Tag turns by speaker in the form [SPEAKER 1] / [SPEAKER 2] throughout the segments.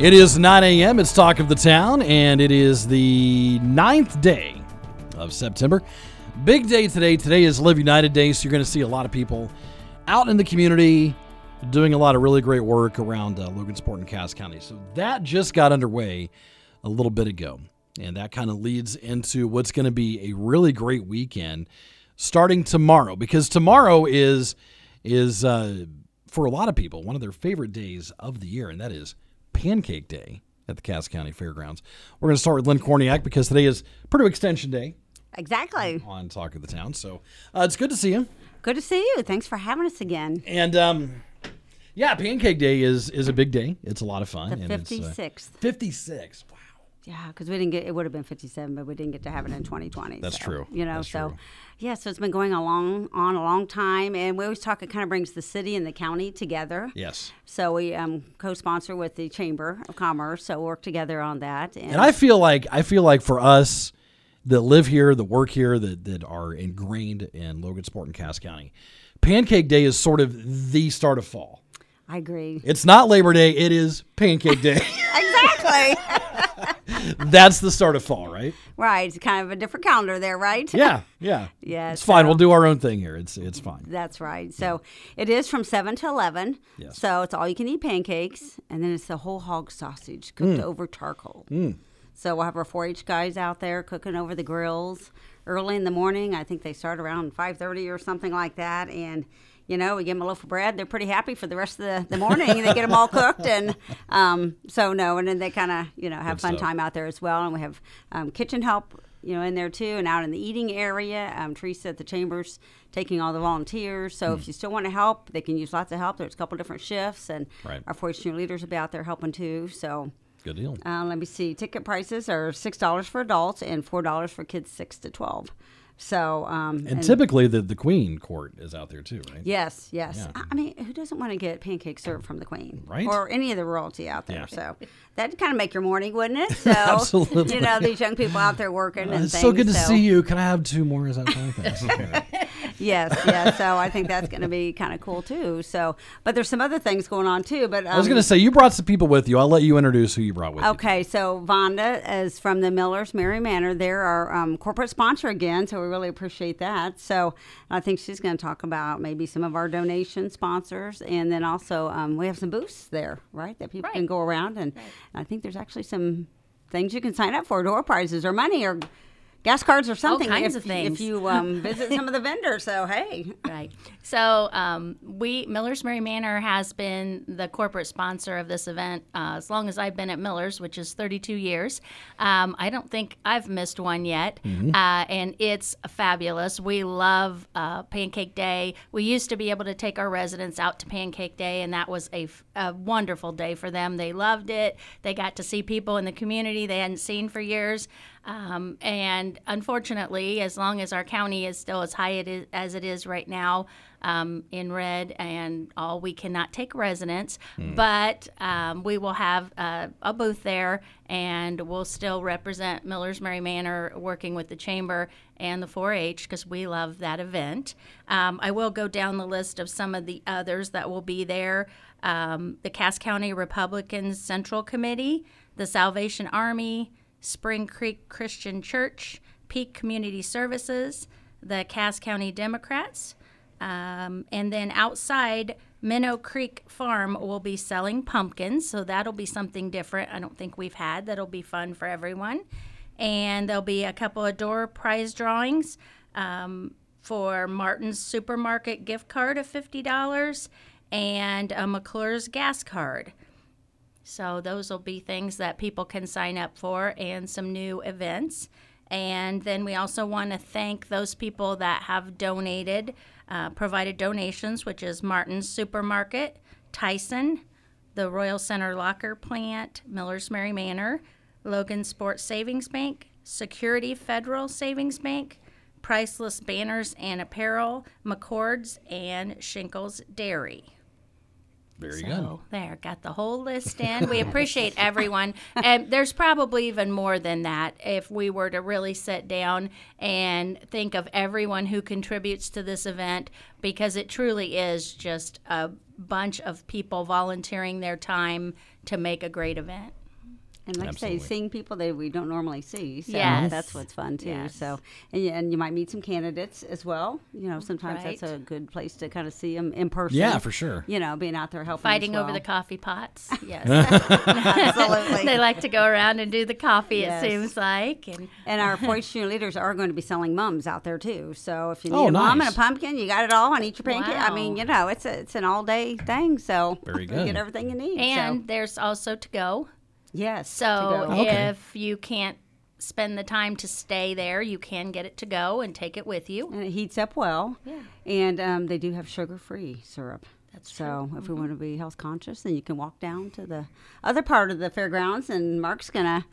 [SPEAKER 1] It is 9 a.m. It's Talk of the Town, and it is the ninth day of September. Big day today. Today is Live United Day, so you're going to see a lot of people out in the community doing a lot of really great work around uh, Logansport and Cass County. So that just got underway a little bit ago, and that kind of leads into what's going to be a really great weekend starting tomorrow, because tomorrow is is uh, for a lot of people one of their favorite days of the year, and that is Pancake Day at the Cass County Fairgrounds. We're going to start with Lynn Korniak because today is Purdue Extension Day
[SPEAKER 2] Exactly.
[SPEAKER 1] on Talk of the Town. So uh, it's good to see you.
[SPEAKER 2] Good to see you. Thanks for having us again.
[SPEAKER 1] And um, yeah, Pancake Day is is a big day. It's a lot of fun.
[SPEAKER 2] The
[SPEAKER 1] and it's, uh,
[SPEAKER 2] 56th.
[SPEAKER 1] 56. Wow.
[SPEAKER 2] Yeah, because we didn't get it would have been 57, but we didn't get to have it in 2020.
[SPEAKER 1] That's
[SPEAKER 2] so,
[SPEAKER 1] true.
[SPEAKER 2] You know,
[SPEAKER 1] That's
[SPEAKER 2] so
[SPEAKER 1] true.
[SPEAKER 2] yeah, so it's been going along on a long time, and we always talk. It kind of brings the city and the county together.
[SPEAKER 1] Yes.
[SPEAKER 2] So we um, co-sponsor with the Chamber of Commerce, so work together on that. And,
[SPEAKER 1] And I feel like I feel like for us that live here, that work here, that that are ingrained in Logansport and Cass County, Pancake Day is sort of the start of fall.
[SPEAKER 2] I agree.
[SPEAKER 1] It's not Labor Day, it is Pancake Day.
[SPEAKER 2] exactly.
[SPEAKER 1] That's the start of fall, right?
[SPEAKER 2] right. It's kind of a different calendar there, right?
[SPEAKER 1] Yeah, yeah.
[SPEAKER 2] Yeah,
[SPEAKER 1] It's fine. We'll do our own thing here. It's it's fine.
[SPEAKER 2] That's right. So it is from seven to eleven.
[SPEAKER 1] Yes.
[SPEAKER 2] So it's all you can eat pancakes, and then it's the whole hog sausage
[SPEAKER 1] Mm.
[SPEAKER 2] cooked over charcoal. So we'll have our 4-H guys out there cooking over the grills early in the morning. I think they start around 5:30 or something like that, and. You know, we give them a loaf of bread. They're pretty happy for the rest of the, the morning. they get them all cooked, and um, so no, and then they kind of you know have
[SPEAKER 1] Good
[SPEAKER 2] fun
[SPEAKER 1] stuff.
[SPEAKER 2] time out there as well. And we have um, kitchen help you know, in there too, and out in the eating area. Um, Teresa at the chambers taking all the volunteers. So
[SPEAKER 1] Hmm.
[SPEAKER 2] if you still want to help, they can use lots of help. There's a couple different shifts, and
[SPEAKER 1] Right.
[SPEAKER 2] our 4 Junior leaders will be out there helping too. So
[SPEAKER 1] Good deal.
[SPEAKER 2] uh, let me see. Ticket prices are six dollars for adults and four dollars for kids six to twelve. So um,
[SPEAKER 1] And typically the the Queen Court is out there too, right?
[SPEAKER 2] Yes, yes.
[SPEAKER 1] Yeah.
[SPEAKER 2] I- I mean, who doesn't want to get pancakes served from the Queen,
[SPEAKER 1] Right.
[SPEAKER 2] Or any of the royalty out there.
[SPEAKER 1] Yeah.
[SPEAKER 2] So that'd kind of make your morning, wouldn't it? So
[SPEAKER 1] Absolutely.
[SPEAKER 2] You know, these young people out there working.
[SPEAKER 1] Uh,
[SPEAKER 2] and
[SPEAKER 1] it's
[SPEAKER 2] things,
[SPEAKER 1] so good to
[SPEAKER 2] so-
[SPEAKER 1] see you. Can I have two more? Is that? Thanks.
[SPEAKER 2] Yes, yes. So I think that's going to be kind of cool too. So, but there's some other things going on too. But um,
[SPEAKER 1] I was going to say you brought some people with you. I'll let you introduce who you brought with you.
[SPEAKER 2] Okay, so Vonda is from the Millers Merry Manor. They're our um, corporate sponsor again, so we really appreciate that. So I think she's going to talk about maybe some of our donation sponsors, and then also um, we have some booths there, right, that people can go around, and I think there's actually some things you can sign up for, door prizes or money or gas cards or something.
[SPEAKER 3] All kinds
[SPEAKER 2] if,
[SPEAKER 3] of things.
[SPEAKER 2] If you um, visit some of the vendors, so hey.
[SPEAKER 3] Right. So um, we Miller's Merry Manor has been the corporate sponsor of this event uh, as long as I've been at Miller's, which is 32 years. Um, I don't think I've missed one yet, uh, and it's fabulous. We love uh, Pancake Day. We used to be able to take our residents out to Pancake Day, and that was a, f- a wonderful day for them. They loved it. They got to see people in the community they hadn't seen for years. Um, and unfortunately, as long as our county is still as high it is, as it is right now um, in red, and all, we cannot take residents, but um, we will have uh, a booth there, and we'll still represent Miller's Merry Manor, working with the chamber and the 4-H because we love that event. Um, I will go down the list of some of the others that will be there. Um, the Cass County Republicans Central Committee, the Salvation Army, Spring Creek Christian Church, Peak Community Services, the Cass County Democrats, um, and then outside Minnow Creek Farm will be selling pumpkins, so that'll be something different. I don't think we've had that'll be fun for everyone. And there'll be a couple of door prize drawings um, for Martin's Supermarket gift card of fifty dollars and a McClure's gas card. So those will be things that people can sign up for and some new events. And then we also want to thank those people that have donated, uh, provided donations, which is Martin's Supermarket, Tyson, the Royal Center Locker Plant, Miller's Merry Manor, Logan Sports Savings Bank, Security Federal Savings Bank, Priceless Banners and Apparel, McCord's, and Shinkles Dairy.
[SPEAKER 1] Very good.
[SPEAKER 3] So there, got the whole list in. We appreciate everyone. And there's probably even more than that if we were to really sit down and think of everyone who contributes to this event because it truly is just a bunch of people volunteering their time to make a great event.
[SPEAKER 2] And like I say, seeing people that we don't normally see. So
[SPEAKER 3] Yes.
[SPEAKER 2] that's what's fun too.
[SPEAKER 3] Yes.
[SPEAKER 2] So and you, and you might meet some candidates as well. You know, sometimes that's a good place to kind of see them in person.
[SPEAKER 1] Yeah, for sure.
[SPEAKER 2] You know, being out there helping. as
[SPEAKER 3] Fighting over the coffee pots. Yes.
[SPEAKER 2] Absolutely.
[SPEAKER 3] they like to go around and do the coffee,
[SPEAKER 2] Yes.
[SPEAKER 3] it seems like. And
[SPEAKER 2] And our 4-H leaders are going to be selling mums out there too. So if you oh, need
[SPEAKER 1] Oh,
[SPEAKER 2] a mum and a pumpkin, you got it all. And eat your pancake. I mean, you know, it's a, it's an all day thing. So
[SPEAKER 1] Very
[SPEAKER 2] You
[SPEAKER 1] good.
[SPEAKER 2] get everything you need.
[SPEAKER 3] and
[SPEAKER 2] so,
[SPEAKER 3] there's also to go.
[SPEAKER 2] Yes.
[SPEAKER 3] So
[SPEAKER 2] to.
[SPEAKER 1] Okay.
[SPEAKER 3] if you can't spend the time to stay there, you can get it to go and take it with you.
[SPEAKER 2] and it heats up well.
[SPEAKER 3] Yeah.
[SPEAKER 2] And um, they do have sugar-free syrup.
[SPEAKER 3] That's
[SPEAKER 2] so if we want to be health conscious, then you can walk down to the other part of the fairgrounds, and Mark's gonna.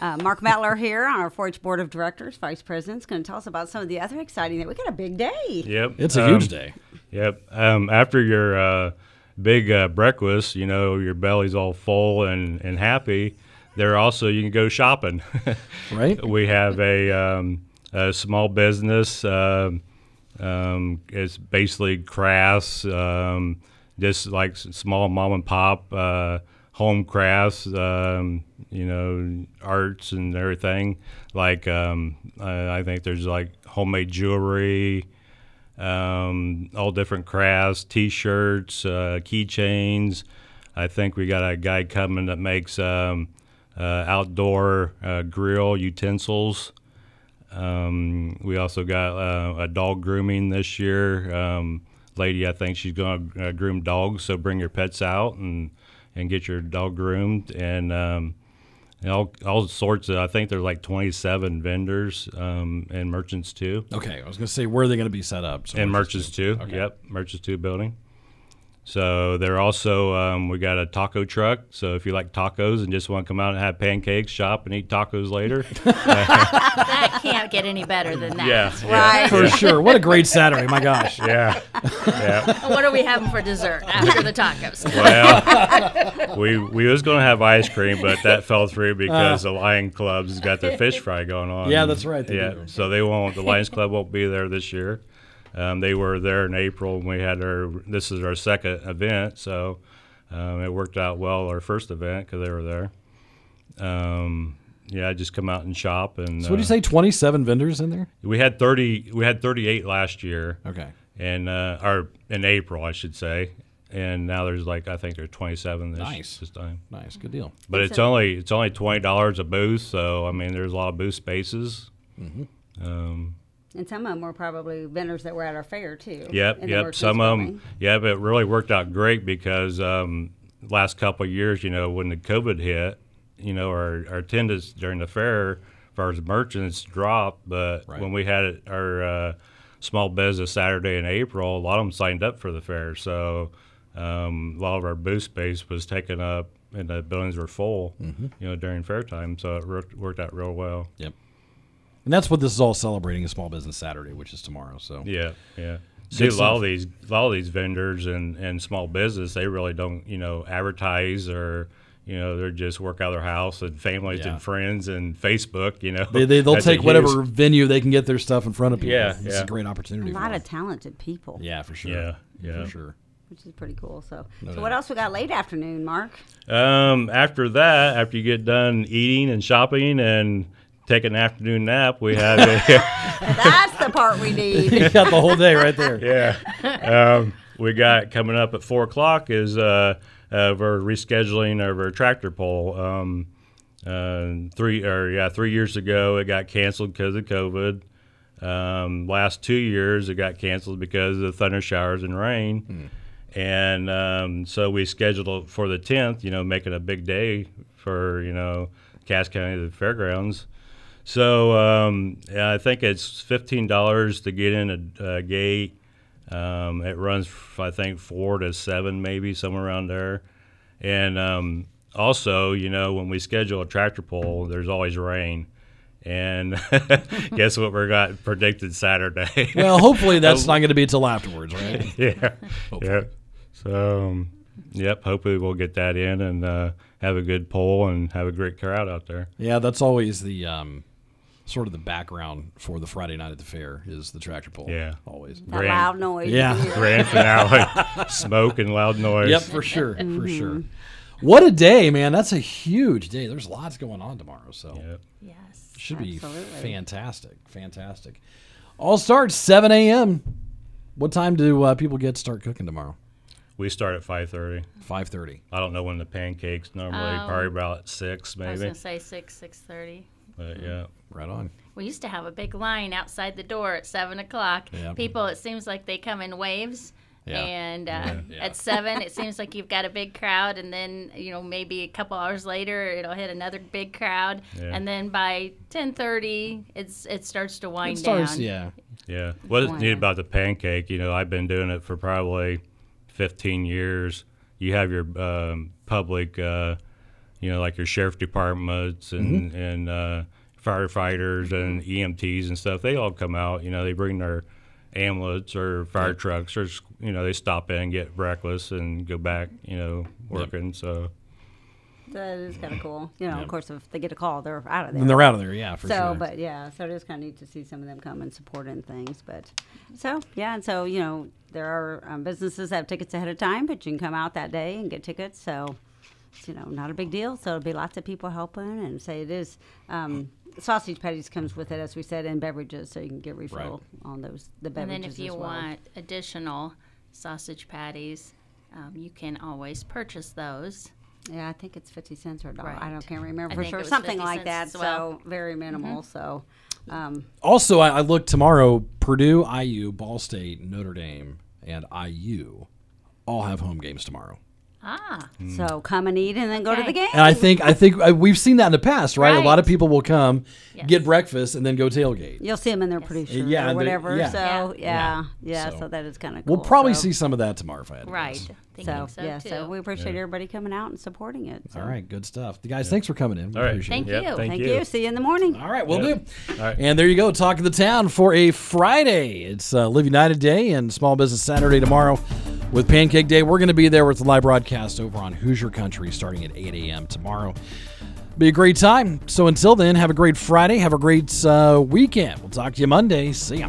[SPEAKER 2] Uh, Mark Mettler here on our 4-H board of directors, vice president, is going to tell us about some of the other exciting. That we got a big day.
[SPEAKER 4] Yep.
[SPEAKER 1] It's a
[SPEAKER 4] um,
[SPEAKER 1] huge day.
[SPEAKER 4] Yep. Um, after your uh, big uh, breakfast, you know, your belly's all full and, and happy. There also you can go shopping.
[SPEAKER 1] Right?
[SPEAKER 4] we have a, um, a small business. Um, um, it's basically crafts, um, just like small mom and pop uh, home crafts. Um, you know, arts and everything. Like um, I, I think there's like homemade jewelry um, all different crafts, T-shirts, uh, keychains. I think we got a guy coming that makes um, uh, outdoor uh, grill utensils. Um, we also got uh, a dog grooming this year. Um, lady, I think she's going to uh, groom dogs, so bring your pets out and and get your dog groomed and. All, all sorts of, I think there's like 27 vendors um, and merchants too
[SPEAKER 1] Okay, I was going to say where are they going to be set up? So
[SPEAKER 4] and
[SPEAKER 1] merchants
[SPEAKER 4] too.
[SPEAKER 1] Okay.
[SPEAKER 4] Yep, Merchants two building. So they're also um, we got a taco truck. So if you like tacos and just want to come out and have pancakes, shop and eat tacos later,
[SPEAKER 3] That can't get any better than that.
[SPEAKER 4] yeah,
[SPEAKER 2] Right.
[SPEAKER 1] For sure. What a great Saturday. My gosh.
[SPEAKER 4] yeah, yeah.
[SPEAKER 3] What are we having for dessert after the tacos?
[SPEAKER 4] Well, we we was going to have ice cream, but that fell through because the Lion Club's got their fish fry going on.
[SPEAKER 1] Uh. Yeah, that's right, they
[SPEAKER 4] yeah,
[SPEAKER 1] do.
[SPEAKER 4] so they won't. The Lions Club won't be there this year. Um, they were there in April when we had our. This is our second event, so um, it worked out well. Our first event because they were there. Um, yeah, I just come out and shop and.
[SPEAKER 1] So what do you
[SPEAKER 4] uh,
[SPEAKER 1] say? 27 vendors in there?
[SPEAKER 4] We had thirty. We had thirty-eight last year
[SPEAKER 1] Okay.
[SPEAKER 4] and uh, or in April, I should say. And now there's like I think there's 27 this,
[SPEAKER 1] Nice.
[SPEAKER 4] this time.
[SPEAKER 1] Nice. Good deal.
[SPEAKER 4] But it's only it's only twenty dollars a booth, so I mean there's a lot of booth spaces. Um,
[SPEAKER 2] And some of them were probably vendors that were at our fair too.
[SPEAKER 4] yep, yep.
[SPEAKER 2] merchants
[SPEAKER 4] Some of them, yeah, but it really worked out great because um, last couple of years, you know, when the COVID hit, you know, our, our attendance during the fair, as far as merchants dropped, but
[SPEAKER 1] Right.
[SPEAKER 4] when we had our uh, small business Saturday in April, a lot of them signed up for the fair, so um, a lot of our booth space was taken up. And the buildings were full,
[SPEAKER 1] Mm-hmm.
[SPEAKER 4] you know, during fair time, so it worked, worked out real well.
[SPEAKER 1] Yep. And that's what this is all celebrating is Small Business Saturday, which is tomorrow. So
[SPEAKER 4] Yeah, yeah. See, a lot of these, a lot of these vendors and, and small business, they really don't, you know, advertise or, you know, they're just work out of their house and families
[SPEAKER 1] Yeah.
[SPEAKER 4] and friends and Facebook, you know.
[SPEAKER 1] they, they, they'll take whatever
[SPEAKER 4] huge-
[SPEAKER 1] venue they can get their stuff in front of people.
[SPEAKER 4] Yeah,
[SPEAKER 1] It's
[SPEAKER 4] yeah.
[SPEAKER 1] a great opportunity.
[SPEAKER 2] A lot
[SPEAKER 1] for
[SPEAKER 2] of
[SPEAKER 1] them.
[SPEAKER 2] talented people.
[SPEAKER 1] Yeah, for sure.
[SPEAKER 4] Yeah, yeah.
[SPEAKER 1] For sure.
[SPEAKER 2] Which is pretty cool. So, so
[SPEAKER 1] doubt.
[SPEAKER 2] what else we got late afternoon, Mark?
[SPEAKER 4] Um, after that, after you get done eating and shopping and take an afternoon nap, we have a,
[SPEAKER 2] That's the part we need.
[SPEAKER 1] You got the whole day right there.
[SPEAKER 4] yeah. Um, we got coming up at four o'clock is uh, uh, we're rescheduling of our tractor pull. Um, uh, three or yeah, three years ago it got canceled because of COVID. Um, last two years it got canceled because of the thunder showers and rain. And um, so we scheduled it for the 10th, you know, making a big day for, you know, Cass County, the fairgrounds. So um, yeah, I think it's $15 to get in a, a gate. Um, it runs, I think, four to seven, maybe somewhere around there. And um, also, you know, when we schedule a tractor pull, there's always rain. And guess what we got predicted Saturday?
[SPEAKER 1] Well, hopefully that's not going to be until afterwards, right?
[SPEAKER 4] yeah, yeah. So, um, yep. Hopefully we'll get that in and uh, have a good pull and have a great crowd out there.
[SPEAKER 1] Yeah, that's always the um, sort of the background for the Friday night at the fair is the tractor pull.
[SPEAKER 4] Yeah.
[SPEAKER 1] always.
[SPEAKER 2] That
[SPEAKER 4] Grand-
[SPEAKER 2] loud noise.
[SPEAKER 1] Yeah.
[SPEAKER 4] Grand finale, smoke and loud noise.
[SPEAKER 1] Yep, for sure, for sure. What a day, man! That's a huge day. There's lots going on tomorrow, so
[SPEAKER 4] Yep.
[SPEAKER 3] Yes.
[SPEAKER 1] should be fantastic, fantastic. All starts 7 a.m. What time do uh, people get to start cooking tomorrow?
[SPEAKER 4] We start at 5:30.
[SPEAKER 1] 5:30.
[SPEAKER 4] I don't know when the pancakes normally.
[SPEAKER 3] Um,
[SPEAKER 4] probably about six,
[SPEAKER 3] I was
[SPEAKER 4] maybe.
[SPEAKER 3] gonna say six, six thirty.
[SPEAKER 4] But yeah.
[SPEAKER 1] Right on.
[SPEAKER 3] We used to have a big line outside the door at seven o'clock.
[SPEAKER 1] Yeah.
[SPEAKER 3] People, it seems like they come in waves.
[SPEAKER 1] Yeah.
[SPEAKER 3] And uh,
[SPEAKER 1] Yeah.
[SPEAKER 3] at seven, it seems like you've got a big crowd, and then you know maybe a couple hours later it'll hit another big crowd,
[SPEAKER 4] Yeah.
[SPEAKER 3] and then by ten thirty, it's it starts to wind
[SPEAKER 1] It starts,
[SPEAKER 3] down.
[SPEAKER 1] yeah.
[SPEAKER 4] Yeah. What is neat about the pancake, you know, I've been doing it for probably 15 years. You have your um, public, uh, you know, like your sheriff departments and, and uh, firefighters and EMTs and stuff. They all come out, you know, they bring their ambulance or fire trucks or, s- you know, they stop in, get breakfast and go back, you know, working. So,
[SPEAKER 2] That is kind of cool. You know, of course, if they get a call, they're out of there.
[SPEAKER 1] And they're out of there, yeah, for
[SPEAKER 2] so,
[SPEAKER 1] sure.
[SPEAKER 2] but yeah, so it is kind of neat to see some of them come and support and things. But so yeah, and so you know there are um, businesses that have tickets ahead of time, but you can come out that day and get tickets. So it's, you know not a big deal. So it'll be lots of people helping, and say it is. Um, sausage patties comes with it, as we said, and beverages, so you can get refill on those the beverages.
[SPEAKER 3] And then if you
[SPEAKER 2] well.
[SPEAKER 3] want additional sausage patties, um, you can always purchase those.
[SPEAKER 2] Yeah, I think it's fifty cents or a dollar. I don't can't remember
[SPEAKER 3] I
[SPEAKER 2] for sure. Something like that.
[SPEAKER 3] well. Mm-hmm.
[SPEAKER 2] So very minimal. So um,
[SPEAKER 1] Also, I, I look tomorrow. Purdue, IU, Ball State, Notre Dame, and IU all have home games tomorrow.
[SPEAKER 3] Ah,
[SPEAKER 2] so come and eat and then go to the game.
[SPEAKER 1] And I think I think uh, we've seen that in the past, right? A lot of people will come,
[SPEAKER 3] Yes.
[SPEAKER 1] get breakfast, and then go tailgate.
[SPEAKER 2] You'll see them in there pretty sure
[SPEAKER 1] Yeah,
[SPEAKER 2] or whatever.
[SPEAKER 1] yeah.
[SPEAKER 2] So
[SPEAKER 3] Yeah.
[SPEAKER 2] yeah,
[SPEAKER 1] Yeah.
[SPEAKER 2] yeah.
[SPEAKER 1] So,
[SPEAKER 2] So, that is kind of cool.
[SPEAKER 1] We'll probably
[SPEAKER 2] so,
[SPEAKER 1] see some of that tomorrow if I had to
[SPEAKER 3] right.
[SPEAKER 2] So,
[SPEAKER 3] so,
[SPEAKER 2] yeah,
[SPEAKER 3] too.
[SPEAKER 2] so we appreciate everybody coming out and supporting it. So.
[SPEAKER 1] All right, good stuff. The guys, thanks for coming in. We
[SPEAKER 4] all right.
[SPEAKER 1] appreciate
[SPEAKER 3] Thank
[SPEAKER 1] it.
[SPEAKER 4] Yep,
[SPEAKER 3] you.
[SPEAKER 4] Thank,
[SPEAKER 2] Thank
[SPEAKER 4] you.
[SPEAKER 2] you. See you in the morning.
[SPEAKER 1] All right, we'll
[SPEAKER 4] Yeah.
[SPEAKER 1] do.
[SPEAKER 4] All right.
[SPEAKER 1] And there you go, talk of the town for a Friday. It's uh, Live United Day and Small Business Saturday tomorrow with Pancake Day. We're going to be there with the live broadcast over on Hoosier Country starting at 8 a.m. tomorrow. Be a great time. So until then, have a great Friday. Have a great uh, weekend. We'll talk to you Monday. See ya.